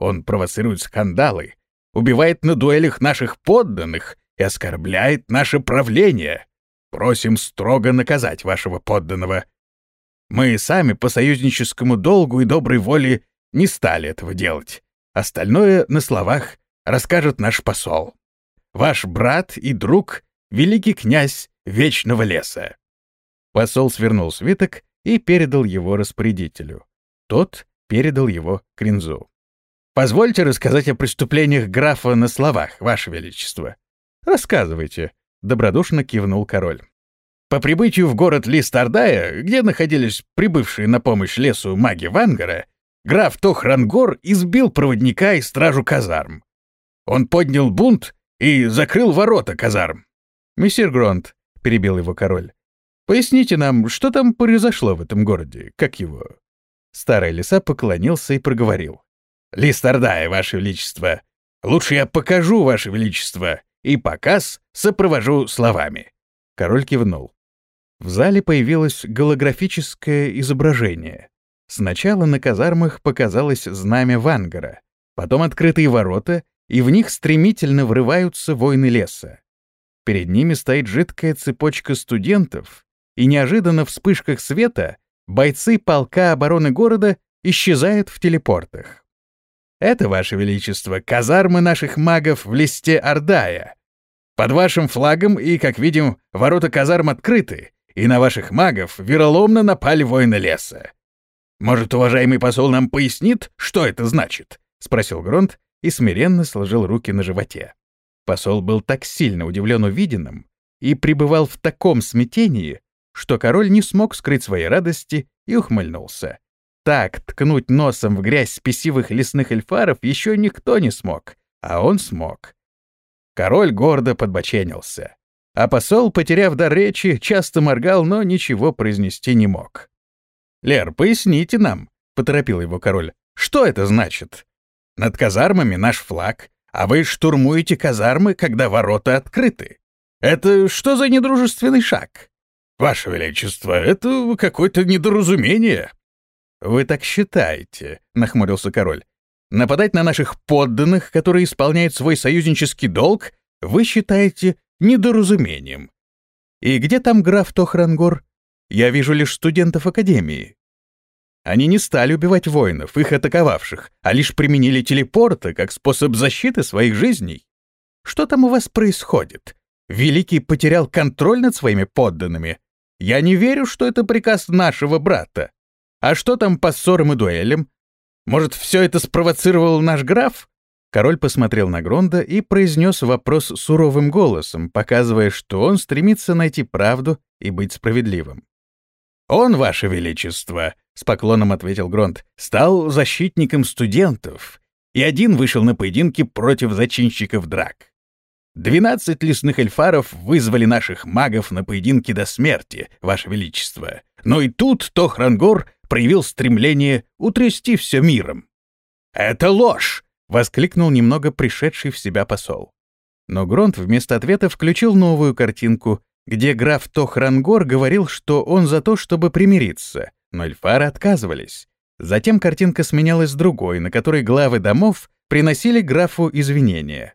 Он провоцирует скандалы, убивает на дуэлях наших подданных и оскорбляет наше правление. Просим строго наказать вашего подданного. Мы сами по союзническому долгу и доброй воле не стали этого делать. Остальное на словах расскажет наш посол. Ваш брат и друг, великий князь Вечного леса. Посол свернул свиток и передал его распорядителю. Тот передал его Кринзу. «Позвольте рассказать о преступлениях графа на словах, Ваше Величество». «Рассказывайте», — добродушно кивнул король. По прибытию в город Листардая, где находились прибывшие на помощь лесу маги Вангара, граф Тохрангор избил проводника и стражу казарм. Он поднял бунт и закрыл ворота казарм. «Мессир Гронт», — перебил его король, — «поясните нам, что там произошло в этом городе, как его?» Старый лиса поклонился и проговорил. «Листардая, Ваше Величество, лучше я покажу, Ваше Величество, и показ сопровожу словами». Король кивнул. В зале появилось голографическое изображение. Сначала на казармах показалось знамя Вангара, потом открытые ворота, и в них стремительно врываются воины леса. Перед ними стоит жидкая цепочка студентов, и неожиданно в вспышках света бойцы полка обороны города исчезают в телепортах. Это, Ваше Величество, казармы наших магов в листе Ордая. Под вашим флагом и, как видим, ворота казарм открыты, и на ваших магов вероломно напали воины леса. Может, уважаемый посол нам пояснит, что это значит? — спросил Гронт и смиренно сложил руки на животе. Посол был так сильно удивлен увиденным и пребывал в таком смятении, что король не смог скрыть своей радости и ухмыльнулся. Так ткнуть носом в грязь спесивых лесных эльфаров еще никто не смог, а он смог. Король гордо подбоченился. А посол, потеряв дар речи, часто моргал, но ничего произнести не мог. «Лер, поясните нам», — поторопил его король, — «что это значит? Над казармами наш флаг, а вы штурмуете казармы, когда ворота открыты. Это что за недружественный шаг? Ваше Величество, это какое-то недоразумение». «Вы так считаете», — нахмурился король. «Нападать на наших подданных, которые исполняют свой союзнический долг, вы считаете недоразумением. И где там граф Тохрангор? Я вижу лишь студентов Академии. Они не стали убивать воинов, их атаковавших, а лишь применили телепорты как способ защиты своих жизней. Что там у вас происходит? Великий потерял контроль над своими подданными. Я не верю, что это приказ нашего брата. А что там по ссорам и дуэлям? Может, все это спровоцировал наш граф? Король посмотрел на Гронда и произнес вопрос суровым голосом, показывая, что он стремится найти правду и быть справедливым. «Он, Ваше Величество», — с поклоном ответил Гронт, — «стал защитником студентов, и один вышел на поединки против зачинщиков драк. Двенадцать лесных эльфаров вызвали наших магов на поединки до смерти, Ваше Величество. Но и тут Тохрангор проявил стремление утрясти все миром. «Это ложь!» — воскликнул немного пришедший в себя посол. Но Гронт вместо ответа включил новую картинку, где граф Тохрангор говорил, что он за то, чтобы примириться, но эльфары отказывались. Затем картинка сменялась другой, на которой главы домов приносили графу извинения.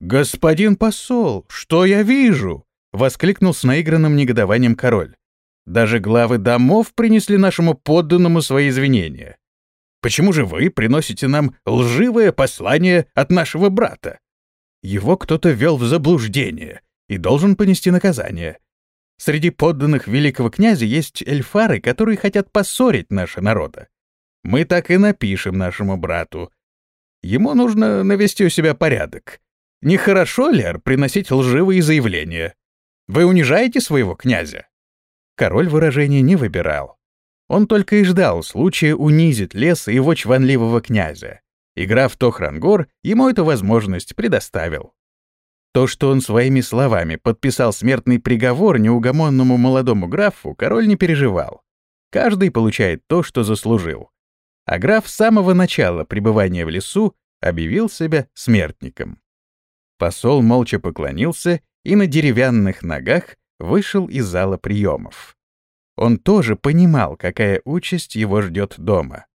«Господин посол, что я вижу?» — воскликнул с наигранным негодованием король. «Даже главы домов принесли нашему подданному свои извинения. Почему же вы приносите нам лживое послание от нашего брата? Его кто-то ввел в заблуждение и должен понести наказание. Среди подданных великого князя есть эльфары, которые хотят поссорить наши народы. Мы так и напишем нашему брату. Ему нужно навести у себя порядок, Нехорошо, Лер, приносить лживые заявления? Вы унижаете своего князя?» Король выражения не выбирал. Он только и ждал случая унизить лес и его чванливого князя. И граф Тохрангор ему эту возможность предоставил. То, что он своими словами подписал смертный приговор неугомонному молодому графу, король не переживал. Каждый получает то, что заслужил. А граф с самого начала пребывания в лесу объявил себя смертником. Посол молча поклонился и на деревянных ногах вышел из зала приемов. Он тоже понимал, какая участь его ждет дома.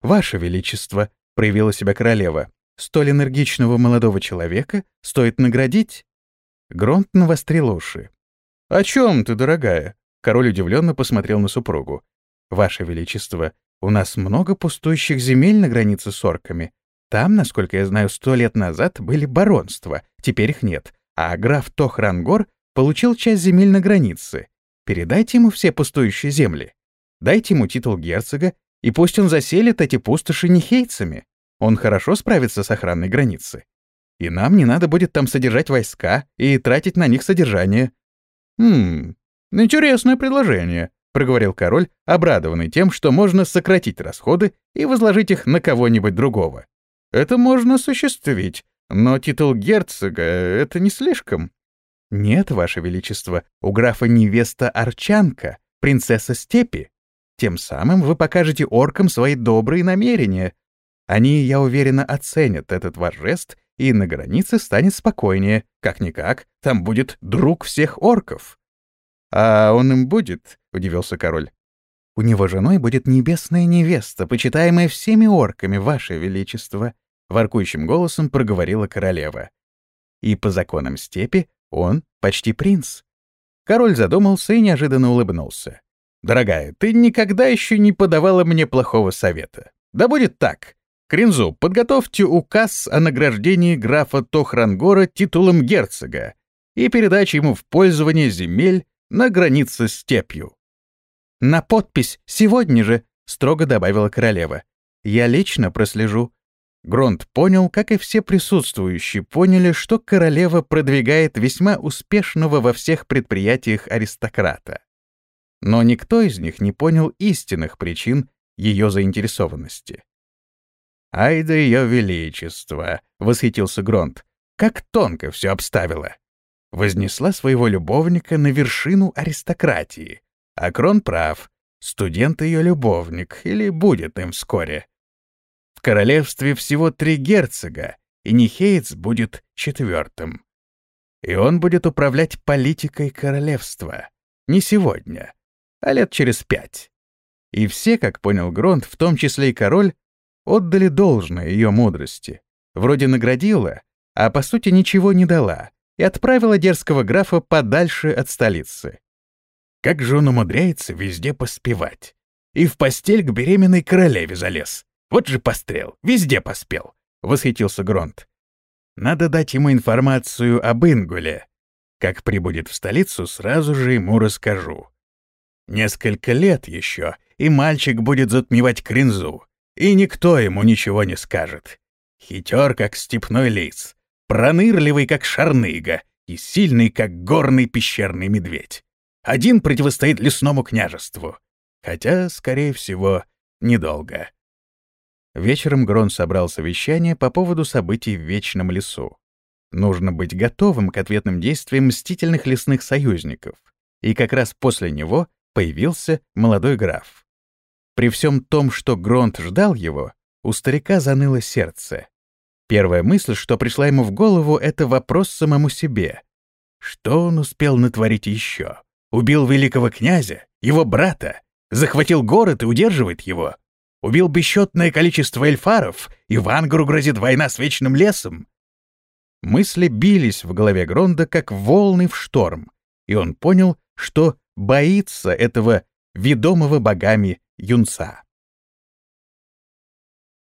«Ваше Величество», — проявила себя королева, — «столь энергичного молодого человека стоит наградить?» Гронт навострил уши. «О чем ты, дорогая?» Король удивленно посмотрел на супругу. «Ваше Величество, у нас много пустующих земель на границе с орками. Там, насколько я знаю, сто лет назад были баронства, теперь их нет, а граф Тохрангор получил часть земель на границе. Передайте ему все пустующие земли. Дайте ему титул герцога, и пусть он заселит эти пустоши нехейцами. Он хорошо справится с охраной границы. И нам не надо будет там содержать войска и тратить на них содержание. «Хм, интересное предложение», — проговорил король, обрадованный тем, что можно сократить расходы и возложить их на кого-нибудь другого. Это можно осуществить, но титул герцога — это не слишком. Нет, Ваше Величество, у графа невеста Арчанка, принцесса степи. Тем самым вы покажете оркам свои добрые намерения. Они, я уверена, оценят этот ваш жест, и на границе станет спокойнее. Как-никак, там будет друг всех орков. А он им будет, — удивился король. У него женой будет небесная невеста, почитаемая всеми орками, Ваше Величество», — воркующим голосом проговорила королева. «И по законам степи он почти принц». Король задумался и неожиданно улыбнулся. «Дорогая, ты никогда еще не подавала мне плохого совета. Да будет так. Кринзу, подготовьте указ о награждении графа Тохрангора титулом герцога и передаче ему в пользование земель на границе с степью. «На подпись сегодня же», — строго добавила королева. «Я лично прослежу». Гронт понял, как и все присутствующие поняли, что королева продвигает весьма успешного во всех предприятиях аристократа. Но никто из них не понял истинных причин ее заинтересованности. «Ай да ее величество!» — восхитился Гронт. «Как тонко все обставила!» Вознесла своего любовника на вершину аристократии, а Крон прав. Студент ее любовник, или будет им вскоре. Королевстве всего три герцога, и Нихейтс будет четвертым. И он будет управлять политикой королевства. Не сегодня, а лет через пять. И все, как понял Гронт, в том числе и король, отдали должное ее мудрости. Вроде наградила, а по сути ничего не дала, и отправила дерзкого графа подальше от столицы. Как же он умудряется везде поспевать. И в постель к беременной королеве залез. Вот же пострел, везде поспел, — восхитился Гронт. Надо дать ему информацию об Ингуле. Как прибудет в столицу, сразу же ему расскажу. Несколько лет еще, и мальчик будет затмевать Кринзу, и никто ему ничего не скажет. Хитер, как степной лис, пронырливый, как шарныга, и сильный, как горный пещерный медведь. один противостоит лесному княжеству. Хотя, скорее всего, недолго. Вечером Грон собрал совещание по поводу событий в Вечном лесу. Нужно быть готовым к ответным действиям мстительных лесных союзников. И как раз после него появился молодой граф. При всем том, что Гронт ждал его, у старика заныло сердце. Первая мысль, что пришла ему в голову, — это вопрос самому себе. Что он успел натворить еще? Убил великого князя, его брата, захватил город и удерживает его. Убил бесчетное количество эльфаров, и Вангару грозит война с Вечным лесом. Мысли бились в голове Гронда, как волны в шторм, и он понял, что боится этого ведомого богами юнца.